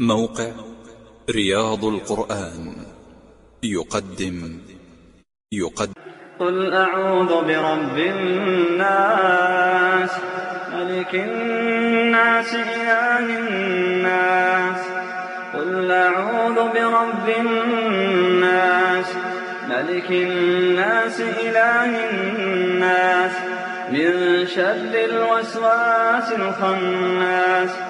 موقع رياض القرآن. يقدم. يقدم. قل أعوذ برب الناس ملك الناس إله الناس. قل أعوذ برب الناس ملك الناس إله الناس. من شر الوسواس الخناس.